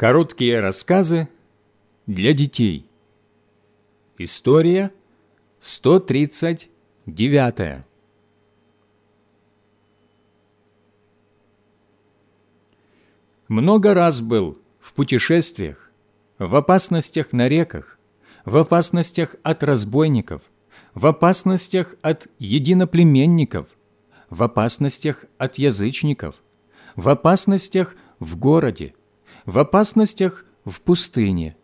Короткие рассказы для детей. История 139. Много раз был в путешествиях, в опасностях на реках, в опасностях от разбойников, в опасностях от единоплеменников, в опасностях от язычников, в опасностях в городе, в опасностях в пустыне,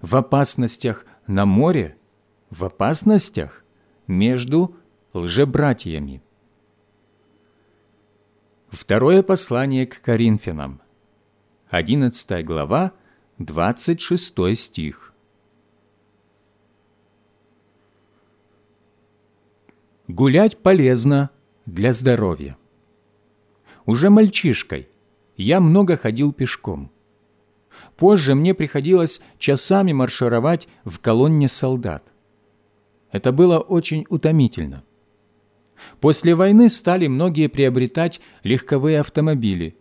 в опасностях на море, в опасностях между лжебратьями. Второе послание к Коринфянам, 11 глава, 26 стих. Гулять полезно для здоровья. Уже мальчишкой я много ходил пешком. Позже мне приходилось часами маршировать в колонне солдат. Это было очень утомительно. После войны стали многие приобретать легковые автомобили.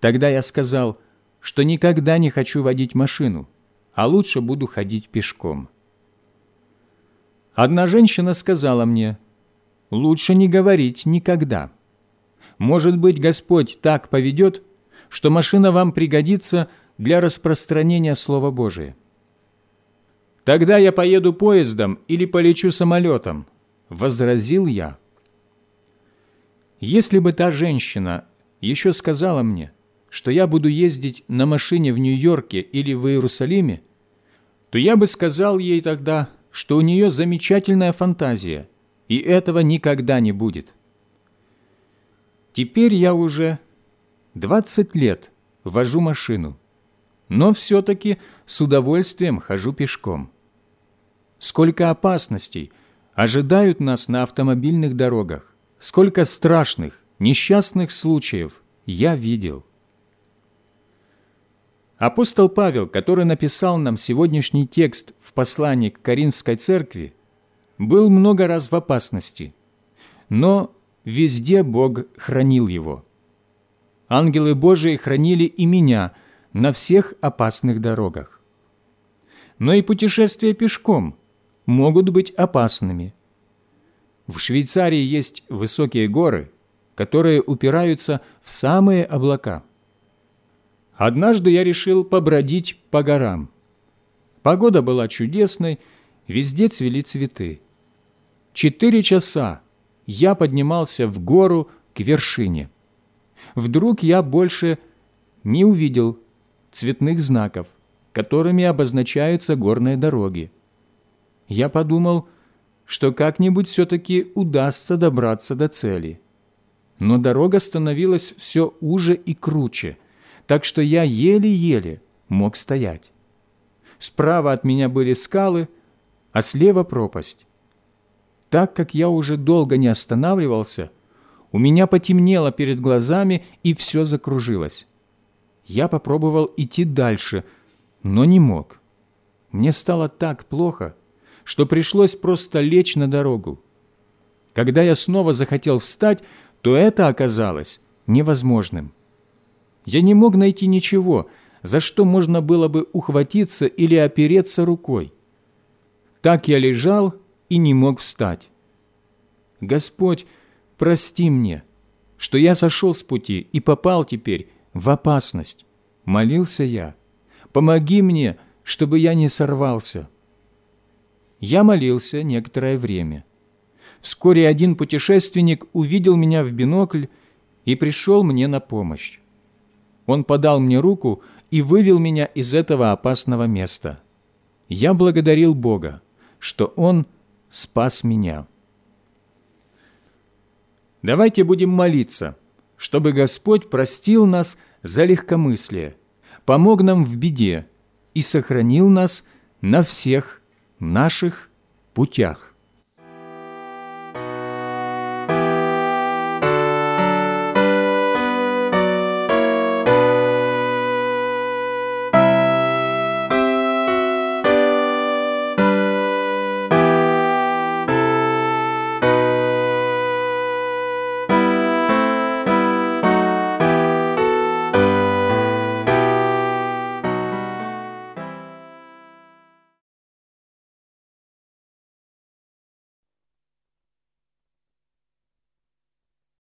Тогда я сказал, что никогда не хочу водить машину, а лучше буду ходить пешком. Одна женщина сказала мне, лучше не говорить никогда. Может быть, Господь так поведет, что машина вам пригодится для распространения Слова Божия. «Тогда я поеду поездом или полечу самолетом», — возразил я. Если бы та женщина еще сказала мне, что я буду ездить на машине в Нью-Йорке или в Иерусалиме, то я бы сказал ей тогда, что у нее замечательная фантазия, и этого никогда не будет. Теперь я уже 20 лет вожу машину, но все-таки с удовольствием хожу пешком. Сколько опасностей ожидают нас на автомобильных дорогах, сколько страшных, несчастных случаев я видел. Апостол Павел, который написал нам сегодняшний текст в послании к Коринфской церкви, был много раз в опасности, но везде Бог хранил его. Ангелы Божии хранили и меня – на всех опасных дорогах. Но и путешествия пешком могут быть опасными. В Швейцарии есть высокие горы, которые упираются в самые облака. Однажды я решил побродить по горам. Погода была чудесной, везде цвели цветы. Четыре часа я поднимался в гору к вершине. Вдруг я больше не увидел цветных знаков, которыми обозначаются горные дороги. Я подумал, что как-нибудь все-таки удастся добраться до цели. Но дорога становилась все уже и круче, так что я еле-еле мог стоять. Справа от меня были скалы, а слева пропасть. Так как я уже долго не останавливался, у меня потемнело перед глазами и все закружилось. Я попробовал идти дальше, но не мог. Мне стало так плохо, что пришлось просто лечь на дорогу. Когда я снова захотел встать, то это оказалось невозможным. Я не мог найти ничего, за что можно было бы ухватиться или опереться рукой. Так я лежал и не мог встать. Господь, прости мне, что я сошел с пути и попал теперь в опасность. Молился я. Помоги мне, чтобы я не сорвался. Я молился некоторое время. Вскоре один путешественник увидел меня в бинокль и пришел мне на помощь. Он подал мне руку и вывел меня из этого опасного места. Я благодарил Бога, что Он спас меня. Давайте будем молиться, чтобы Господь простил нас за легкомыслие, помог нам в беде и сохранил нас на всех наших путях.